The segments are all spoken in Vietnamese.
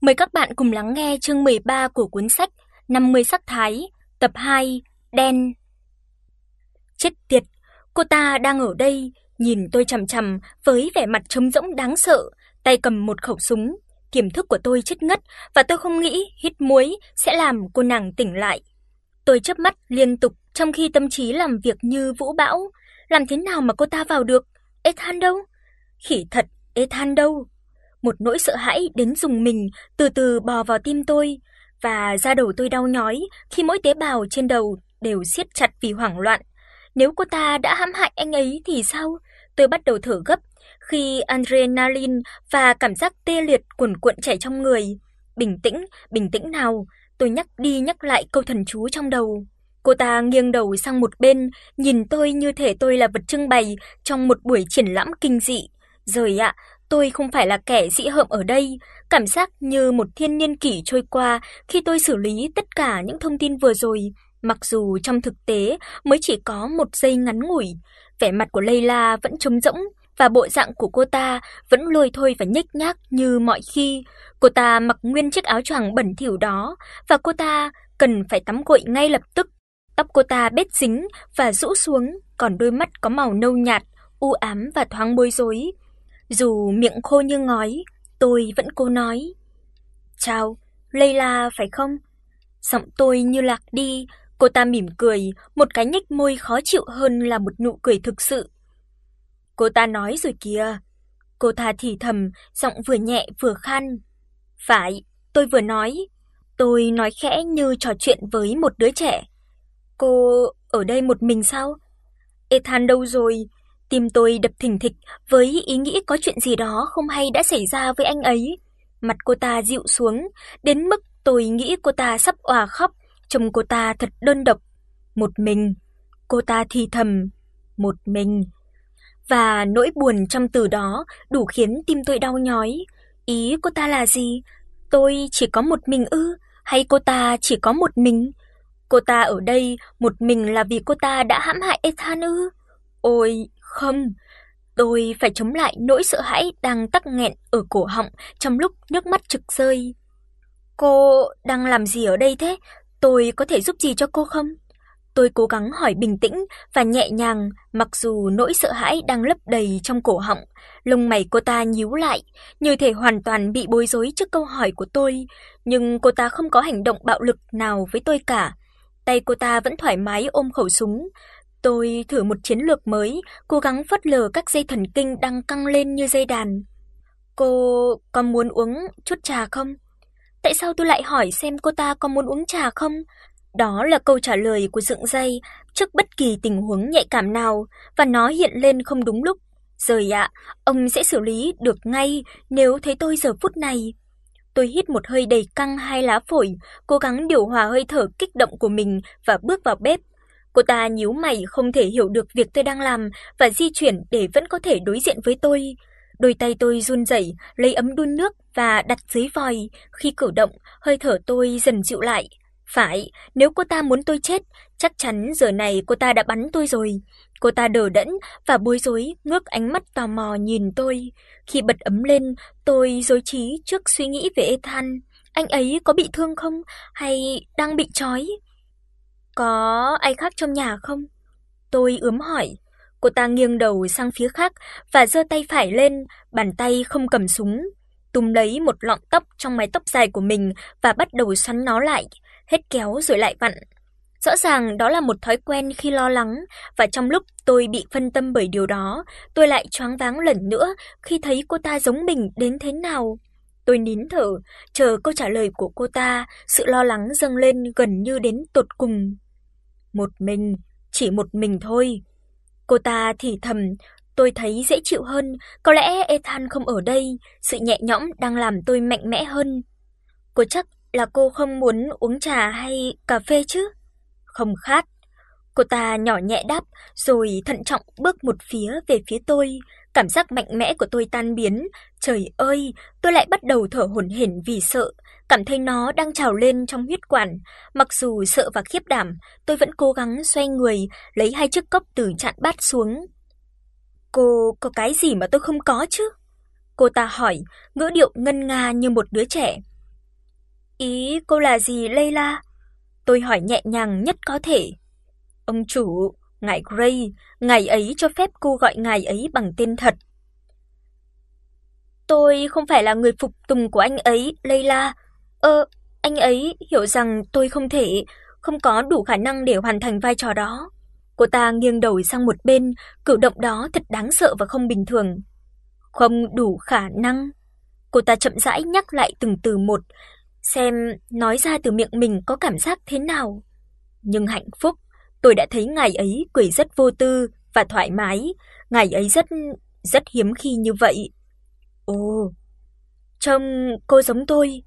Mời các bạn cùng lắng nghe chương 13 của cuốn sách 50 sắc thái, tập 2, đen. Chết tiệt, cô ta đang ở đây, nhìn tôi chằm chằm với vẻ mặt trống rỗng đáng sợ, tay cầm một khẩu súng. Tiềm thức của tôi chết ngất và tôi không nghĩ hít muối sẽ làm cô nàng tỉnh lại. Tôi chớp mắt liên tục trong khi tâm trí làm việc như vũ bão, làm thế nào mà cô ta vào được? Ethan đâu? Khỉ thật, Ethan đâu? Một nỗi sợ hãi đến rùng mình từ từ bò vào tim tôi và da đầu tôi đau nhói khi mỗi tế bào trên đầu đều siết chặt vì hoảng loạn. Nếu cô ta đã hãm hại anh ấy thì sao? Tôi bắt đầu thở gấp khi adrenaline và cảm giác tê liệt cuồn cuộn chảy trong người. Bình tĩnh, bình tĩnh nào, tôi nhắc đi nhắc lại câu thần chú trong đầu. Cô ta nghiêng đầu sang một bên, nhìn tôi như thể tôi là vật trưng bày trong một buổi triển lãm kinh dị. Rồi ạ, tôi không phải là kẻ dị hợm ở đây, cảm giác như một thiên niên kỷ trôi qua khi tôi xử lý tất cả những thông tin vừa rồi, mặc dù trong thực tế mới chỉ có một giây ngắn ngủi. Vẻ mặt của Layla vẫn trống rỗng và bộ dạng của cô ta vẫn lôi thôi và nhếch nhác như mọi khi. Cô ta mặc nguyên chiếc áo choàng bẩn thỉu đó và cô ta cần phải tắm gội ngay lập tức. Tóc cô ta bết dính và rũ xuống, còn đôi mắt có màu nâu nhạt, u ám và thoáng bối rối. Dù miệng khô như ngói, tôi vẫn cố nói. "Chào, Layla phải không?" Giọng tôi như lạc đi, cô ta mỉm cười, một cái nhếch môi khó chịu hơn là một nụ cười thực sự. "Cô ta nói rồi kìa." Cô ta thì thầm, giọng vừa nhẹ vừa khan. "Phải, tôi vừa nói." Tôi nói khẽ như trò chuyện với một đứa trẻ. "Cô ở đây một mình sao?" "Ethan đâu rồi?" Tim tôi đập thình thịch với ý nghĩ có chuyện gì đó không hay đã xảy ra với anh ấy. Mặt cô ta dịu xuống, đến mức tôi nghĩ cô ta sắp òa khóc, chồng cô ta thật đơn độc, một mình. Cô ta thì thầm, một mình. Và nỗi buồn trong từ đó đủ khiến tim tôi đau nhói. Ý cô ta là gì? Tôi chỉ có một mình ư hay cô ta chỉ có một mình? Cô ta ở đây một mình là vì cô ta đã hãm hại Ethan ư? Ôi, không, tôi phải chống lại nỗi sợ hãi đang tắc nghẹn ở cổ họng trong lúc nước mắt trực rơi. Cô đang làm gì ở đây thế? Tôi có thể giúp gì cho cô không? Tôi cố gắng hỏi bình tĩnh và nhẹ nhàng, mặc dù nỗi sợ hãi đang lấp đầy trong cổ họng. Lông mày cô ta nhíu lại, như thể hoàn toàn bị bối rối trước câu hỏi của tôi, nhưng cô ta không có hành động bạo lực nào với tôi cả. Tay cô ta vẫn thoải mái ôm khẩu súng, Tôi thử một chiến lược mới, cố gắng phớt lờ các dây thần kinh đang căng lên như dây đàn. Cô có muốn uống chút trà không? Tại sao tôi lại hỏi xem cô ta có muốn uống trà không? Đó là câu trả lời của dựng dây trước bất kỳ tình huống nhạy cảm nào và nó hiện lên không đúng lúc. Rồi ạ, ông sẽ xử lý được ngay nếu thấy tôi giờ phút này. Tôi hít một hơi đầy căng hai lá phổi, cố gắng điều hòa hơi thở kích động của mình và bước vào bếp. Cô ta nhíu mày không thể hiểu được việc tôi đang làm và di chuyển để vẫn có thể đối diện với tôi. Đôi tay tôi run rẩy, lấy ấm đun nước và đặt dưới vòi, khi cử động, hơi thở tôi dần dịu lại. Phải, nếu cô ta muốn tôi chết, chắc chắn giờ này cô ta đã bắn tôi rồi. Cô ta đờ đẫn và bối rối, ngước ánh mắt tò mò nhìn tôi. Khi bật ấm lên, tôi rối trí trước suy nghĩ về Ethan. Anh ấy có bị thương không hay đang bị trói? Có ai khác trong nhà không? Tôi ướm hỏi. Cô ta nghiêng đầu sang phía khác và giơ tay phải lên, bàn tay không cầm súng, túm lấy một lọn tóc trong mái tóc dài của mình và bắt đầu xoắn nó lại, hết kéo rồi lại vặn. Rõ ràng đó là một thói quen khi lo lắng và trong lúc tôi bị phân tâm bởi điều đó, tôi lại choáng váng lần nữa khi thấy cô ta giống mình đến thế nào. Tôi nín thở, chờ câu trả lời của cô ta, sự lo lắng dâng lên gần như đến tột cùng. Một mình, chỉ một mình thôi. Cô ta thì thầm, tôi thấy dễ chịu hơn, có lẽ Ethan không ở đây, sự nhẹ nhõm đang làm tôi mạnh mẽ hơn. Cô chắc là cô không muốn uống trà hay cà phê chứ? Không khát. Cô ta nhỏ nhẹ đáp, rồi thận trọng bước một phía về phía tôi, cảm giác mạnh mẽ của tôi tan biến. Trời ơi, tôi lại bắt đầu thở hổn hển vì sợ, cảm thấy nó đang trào lên trong huyết quản. Mặc dù sợ và khiếp đảm, tôi vẫn cố gắng xoay người, lấy hai chiếc cốc từ chạn bát xuống. "Cô có cái gì mà tôi không có chứ?" Cô ta hỏi, ngữ điệu ngân nga như một đứa trẻ. Ý cô là gì Layla? Tôi hỏi nhẹ nhàng nhất có thể. Ông chủ, ngài Gray, ngài ấy cho phép cô gọi ngài ấy bằng tên thật. Tôi không phải là người phục tùng của anh ấy, Layla. Ơ, anh ấy hiểu rằng tôi không thể, không có đủ khả năng để hoàn thành vai trò đó. Cô ta nghiêng đầu sang một bên, cử động đó thật đáng sợ và không bình thường. Không đủ khả năng. Cô ta chậm rãi nhắc lại từng từ một, xem nói ra từ miệng mình có cảm giác thế nào. Nhưng hạnh phúc, tôi đã thấy ngài ấy cười rất vô tư và thoải mái, ngài ấy rất rất hiếm khi như vậy. Ồ, trông cô giống tôi.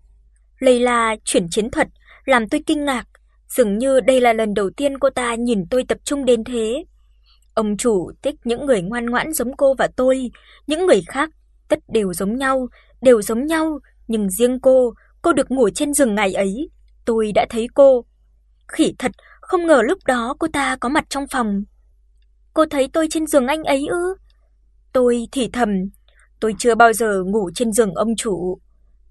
Layla chuyển chiến thuật làm tôi kinh ngạc, dường như đây là lần đầu tiên cô ta nhìn tôi tập trung đến thế. Ông chủ thích những người ngoan ngoãn giống cô và tôi, những người khác tất đều giống nhau, đều giống nhau, nhưng riêng cô, cô được ngủ trên giường ngày ấy, tôi đã thấy cô. Khỉ thật, không ngờ lúc đó cô ta có mặt trong phòng. Cô thấy tôi trên giường anh ấy ư? Tôi thì thầm, tôi chưa bao giờ ngủ trên giường ông chủ.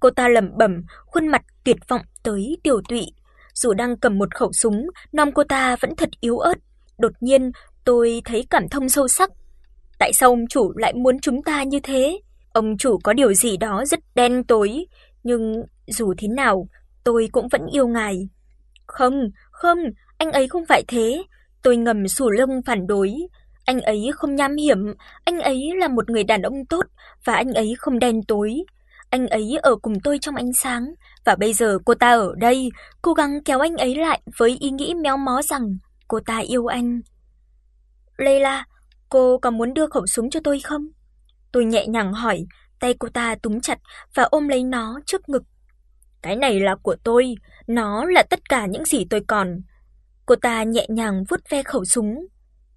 Cô ta lẩm bẩm, khuôn mặt tuyệt vọng tới tiểu tụy. Dù đang cầm một khẩu súng, nom cô ta vẫn thật yếu ớt. Đột nhiên, tôi thấy cảm thông sâu sắc. Tại sao ông chủ lại muốn chúng ta như thế? Ông chủ có điều gì đó rất đen tối, nhưng dù thế nào, tôi cũng vẫn yêu ngài. Không, không, anh ấy không phải thế. Tôi ngầm sù lông phản đối. Anh ấy không nham hiểm, anh ấy là một người đàn ông tốt và anh ấy không đen tối. Anh ấy ở cùng tôi trong ánh sáng và bây giờ cô ta ở đây, cố gắng kéo anh ấy lại với ý nghĩ méo mó rằng cô ta yêu anh. Leila, cô có muốn đưa khẩu súng cho tôi không? Tôi nhẹ nhàng hỏi, tay cô ta túm chặt và ôm lấy nó trước ngực. Cái này là của tôi, nó là tất cả những gì tôi còn. Cô ta nhẹ nhàng vuốt ve khẩu súng,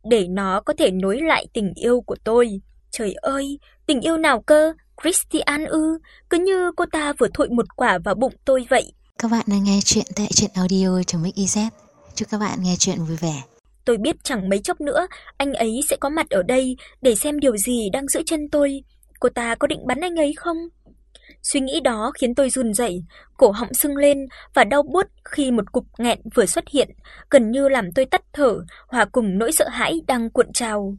để nó có thể nối lại tình yêu của tôi. Trời ơi, tình yêu nào cơ? Christian ư, cứ như cô ta vừa thổi một quả vào bụng tôi vậy. Các bạn đang nghe chuyện tại truyện audio.mix.iz. Chúc các bạn nghe chuyện vui vẻ. Tôi biết chẳng mấy chốc nữa anh ấy sẽ có mặt ở đây để xem điều gì đang giữ chân tôi. Cô ta có định bắn anh ấy không? Suy nghĩ đó khiến tôi run rẩy, cổ họng sưng lên và đau buốt khi một cục nghẹn vừa xuất hiện, gần như làm tôi tắt thở, hòa cùng nỗi sợ hãi đang cuộn trào.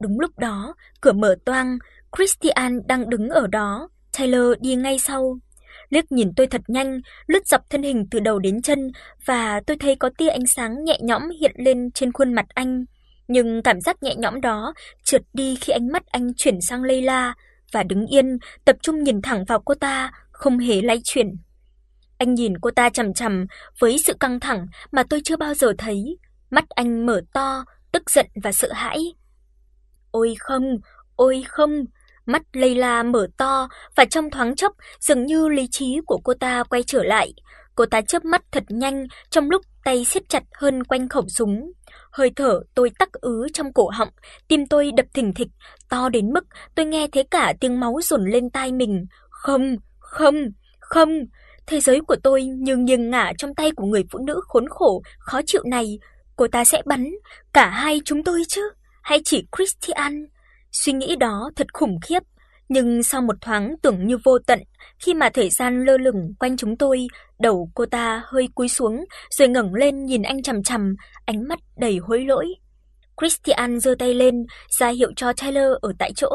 Đúng lúc đó, cửa mở toang, Christian đang đứng ở đó, Taylor đi ngay sau. Liếc nhìn tôi thật nhanh, lướt dọc thân hình từ đầu đến chân và tôi thấy có tia ánh sáng nhẹ nhõm hiện lên trên khuôn mặt anh, nhưng cảm giác nhẹ nhõm đó trượt đi khi ánh mắt anh chuyển sang Layla và đứng yên, tập trung nhìn thẳng vào cô ta, không hề lay chuyển. Anh nhìn cô ta chằm chằm với sự căng thẳng mà tôi chưa bao giờ thấy, mắt anh mở to, tức giận và sợ hãi. "Ôi không, ôi không!" Mắt Layla mở to và trong thoáng chốc dường như lý trí của cô ta quay trở lại. Cô ta chớp mắt thật nhanh trong lúc tay siết chặt hơn quanh khẩu súng. Hơi thở tôi tắc ứ trong cổ họng, tim tôi đập thình thịch, to đến mức tôi nghe thấy cả tiếng máu dồn lên tai mình. Không, không, không, thế giới của tôi như nghiêng ngả trong tay của người phụ nữ khốn khổ, khó chịu này. Cô ta sẽ bắn cả hai chúng tôi chứ, hay chỉ Christian? Suy nghĩ đó thật khủng khiếp, nhưng sau một thoáng tưởng như vô tận, khi mà thời gian lơ lửng quanh chúng tôi, đầu cô ta hơi cúi xuống rồi ngẩng lên nhìn anh chằm chằm, ánh mắt đầy hối lỗi. Christian giơ tay lên, ra hiệu cho Tyler ở tại chỗ.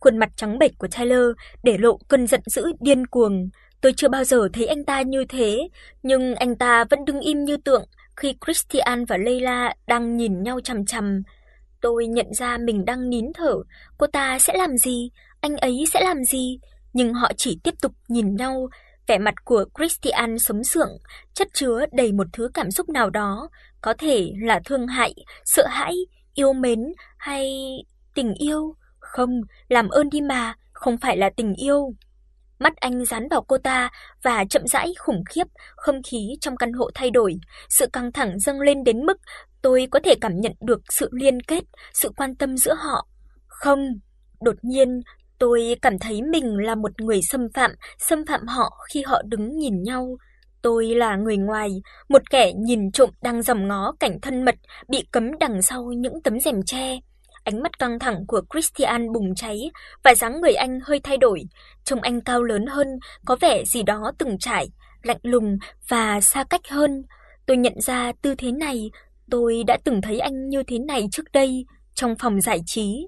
Khuôn mặt trắng bệch của Tyler để lộ cơn giận dữ điên cuồng. Tôi chưa bao giờ thấy anh ta như thế, nhưng anh ta vẫn đứng im như tượng khi Christian và Layla đang nhìn nhau chằm chằm. Tôi nhận ra mình đang nín thở, cô ta sẽ làm gì, anh ấy sẽ làm gì, nhưng họ chỉ tiếp tục nhìn nhau, vẻ mặt của Christian sống sượng, chất chứa đầy một thứ cảm xúc nào đó, có thể là thương hại, sợ hãi, yêu mến hay tình yêu. Không, làm ơn đi mà, không phải là tình yêu. Mắt anh dán vào cô ta và chậm rãi khủng khiếp, không khí trong căn hộ thay đổi, sự căng thẳng dâng lên đến mức tôi có thể cảm nhận được sự liên kết, sự quan tâm giữa họ. Không, đột nhiên tôi cảm thấy mình là một người xâm phạm, xâm phạm họ khi họ đứng nhìn nhau. Tôi là người ngoài, một kẻ nhìn trộm đang dòm ngó cảnh thân mật bị cấm đằng sau những tấm rèm tre. Ánh mắt căng thẳng của Christian bùng cháy và dáng người anh hơi thay đổi, trông anh cao lớn hơn, có vẻ gì đó từng trải, lạnh lùng và xa cách hơn. Tôi nhận ra tư thế này, tôi đã từng thấy anh như thế này trước đây trong phòng giải trí.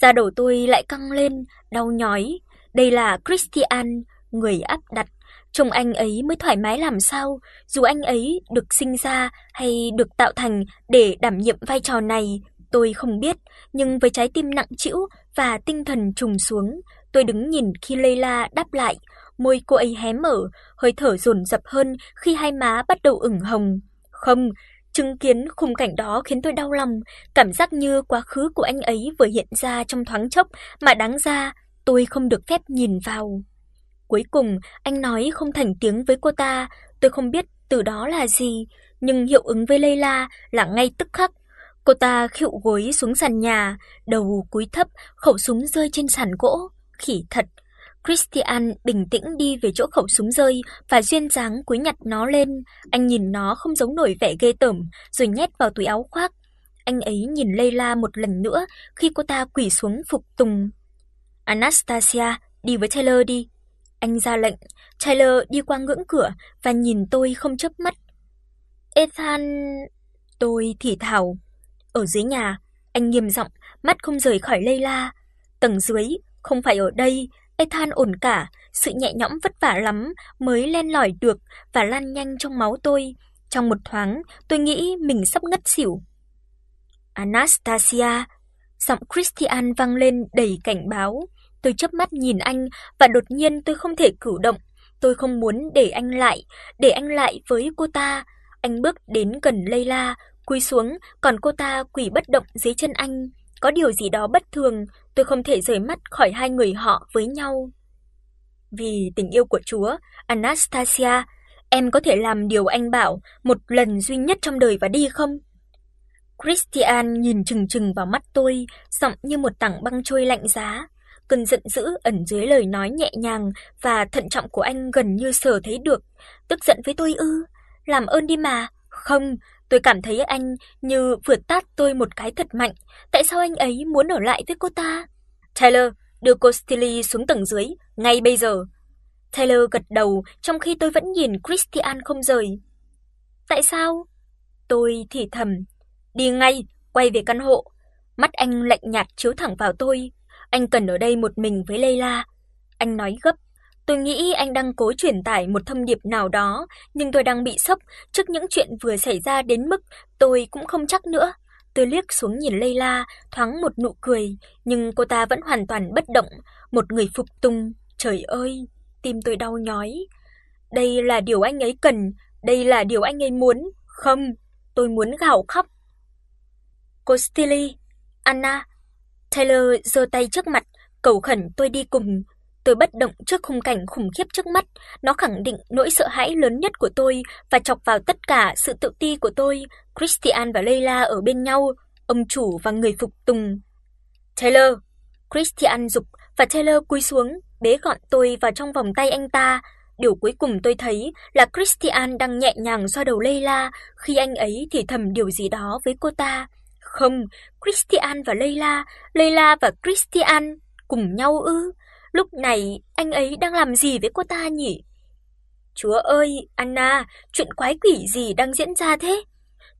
Da đầu tôi lại căng lên, đau nhói. Đây là Christian, người áp đặt, trông anh ấy mới thoải mái làm sao, dù anh ấy được sinh ra hay được tạo thành để đảm nhiệm vai trò này, tôi không biết, nhưng với trái tim nặng trĩu và tinh thần trùng xuống, tôi đứng nhìn khi Leila đáp lại, môi cô ấy hé mở, hơi thở dồn dập hơn khi hai má bắt đầu ửng hồng. Không, chứng kiến khung cảnh đó khiến tôi đau lòng, cảm giác như quá khứ của anh ấy vừa hiện ra trong thoáng chốc mà đáng ra tôi không được phép nhìn vào. Cuối cùng, anh nói không thành tiếng với cô ta, tôi không biết từ đó là gì, nhưng hiệu ứng với Leila là ngay tức khắc. Cô ta khựu gối xuống sàn nhà, đầu cúi thấp, khẩu súng rơi trên sàn gỗ, khỉ thật. Christian bình tĩnh đi về chỗ khẩu súng rơi và duyên dáng cúi nhặt nó lên, anh nhìn nó không giống nổi vẻ ghê tởm, rồi nhét vào túi áo khoác. Anh ấy nhìn Leila một lần nữa khi cô ta quỳ xuống phục tùng. Anastasia, đi với Taylor đi. Anh ra lệnh, Taylor đi qua ngưỡng cửa và nhìn tôi không chớp mắt. Ethan, tôi thì thào. Ở dưới nhà, anh nghiêm giọng, mắt không rời khỏi Layla. Tầng dưới, không phải ở đây, Ethan ổn cả, sự nhẹ nhõm vất vả lắm mới len lỏi được và lan nhanh trong máu tôi. Trong một thoáng, tôi nghĩ mình sắp ngất xỉu. Anastasia, giọng Christian vang lên đầy cảnh báo. Tôi chớp mắt nhìn anh và đột nhiên tôi không thể cử động. Tôi không muốn để anh lại, để anh lại với cô ta. Anh bước đến gần Layla, cúi xuống, còn cô ta quỳ bất động dưới chân anh. Có điều gì đó bất thường, tôi không thể rời mắt khỏi hai người họ với nhau. Vì tình yêu của Chúa, Anastasia, em có thể làm điều anh bảo một lần duy nhất trong đời và đi không? Christian nhìn chừng chừng vào mắt tôi, giọng như một tảng băng trôi lạnh giá. Cơn giận dữ ẩn dưới lời nói nhẹ nhàng và thận trọng của anh gần như sở thấy được. Tức giận với tôi ư? Làm ơn đi mà. Không, tôi cảm thấy anh như vừa tát tôi một cái thật mạnh. Tại sao anh ấy muốn ở lại với cô ta? Taylor, đưa cô Stilly xuống tầng dưới, ngay bây giờ. Taylor gật đầu trong khi tôi vẫn nhìn Christian không rời. Tại sao? Tôi thì thầm. Đi ngay, quay về căn hộ. Mắt anh lạnh nhạt chiếu thẳng vào tôi. Anh cần ở đây một mình với Leila. Anh nói gấp. Tôi nghĩ anh đang cố truyền tải một thông điệp nào đó, nhưng tôi đang bị sốc trước những chuyện vừa xảy ra đến mức tôi cũng không chắc nữa. Tôi liếc xuống nhìn Layla, thoáng một nụ cười, nhưng cô ta vẫn hoàn toàn bất động, một người phục tùng. Trời ơi, tim tôi đau nhói. Đây là điều anh ấy cần, đây là điều anh ấy muốn. Không, tôi muốn gào khóc. Cô Stilly, Anna, Taylor giơ tay trước mặt, cầu khẩn tôi đi cùng. Tôi bất động trước khung cảnh khủng khiếp trước mắt, nó khẳng định nỗi sợ hãi lớn nhất của tôi và chọc vào tất cả sự tự ti của tôi. Christian và Leila ở bên nhau, ông chủ và người phục tùng. Taylor, Christian dục và Taylor cúi xuống, bế gọn tôi vào trong vòng tay anh ta. Điều cuối cùng tôi thấy là Christian đang nhẹ nhàng xoa đầu Leila khi anh ấy thì thầm điều gì đó với cô ta. Không, Christian và Leila, Leila và Christian cùng nhau ư? Lúc này anh ấy đang làm gì với cô ta nhỉ? Chúa ơi, Anna, chuyện quái quỷ gì đang diễn ra thế?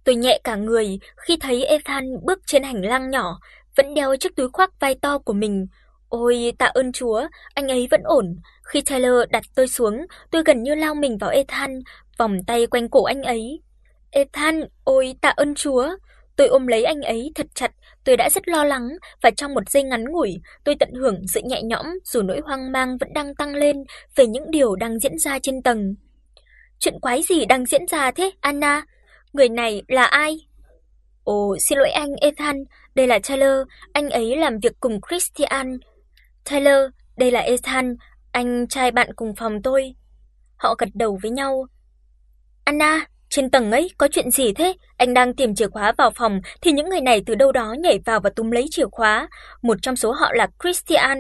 Tôi nhẹ cả người khi thấy Ethan bước trên hành lang nhỏ, vẫn đeo chiếc túi khoác vai to của mình. Ôi, tạ ơn Chúa, anh ấy vẫn ổn. Khi Taylor đặt tôi xuống, tôi gần như lao mình vào Ethan, vòng tay quanh cổ anh ấy. Ethan, ôi tạ ơn Chúa. Tôi ôm lấy anh ấy thật chặt, tôi đã rất lo lắng và trong một giây ngắn ngủi, tôi tận hưởng sự nhẹ nhõm dù nỗi hoang mang vẫn đang tăng lên về những điều đang diễn ra trên tầng. Chuyện quái gì đang diễn ra thế, Anna? Người này là ai? Ồ, xin lỗi anh Ethan, đây là Taylor, anh ấy làm việc cùng Christian. Taylor, đây là Ethan, anh trai bạn cùng phòng tôi. Họ gật đầu với nhau. Anna, trên tầng ấy có chuyện gì thế? Anh đang tìm chìa khóa vào phòng thì những người này từ đâu đó nhảy vào và túm lấy chìa khóa. Một trong số họ là Christian,